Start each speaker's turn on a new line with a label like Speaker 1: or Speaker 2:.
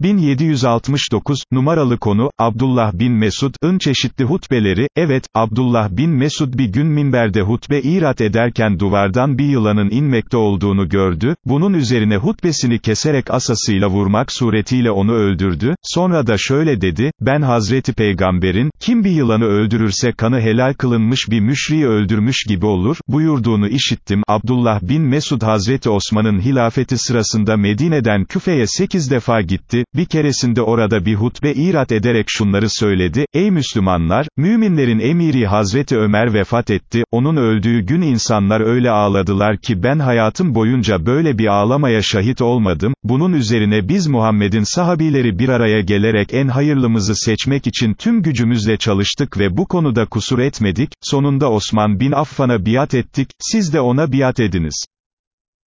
Speaker 1: 1769, numaralı konu, Abdullah bin Mesud'ın çeşitli hutbeleri, evet, Abdullah bin Mesud bir gün minberde hutbe irat ederken duvardan bir yılanın inmekte olduğunu gördü, bunun üzerine hutbesini keserek asasıyla vurmak suretiyle onu öldürdü, sonra da şöyle dedi, ben Hazreti Peygamber'in, kim bir yılanı öldürürse kanı helal kılınmış bir müşriyi öldürmüş gibi olur, buyurduğunu işittim, Abdullah bin Mesud Hazreti Osman'ın hilafeti sırasında Medine'den Küfe'ye sekiz defa gitti, bir keresinde orada bir hutbe irat ederek şunları söyledi, ey Müslümanlar, müminlerin emiri Hazreti Ömer vefat etti, onun öldüğü gün insanlar öyle ağladılar ki ben hayatım boyunca böyle bir ağlamaya şahit olmadım, bunun üzerine biz Muhammed'in sahabileri bir araya gelerek en hayırlımızı seçmek için tüm gücümüzle çalıştık ve bu konuda kusur etmedik, sonunda Osman bin Affan'a biat ettik, siz de ona biat ediniz.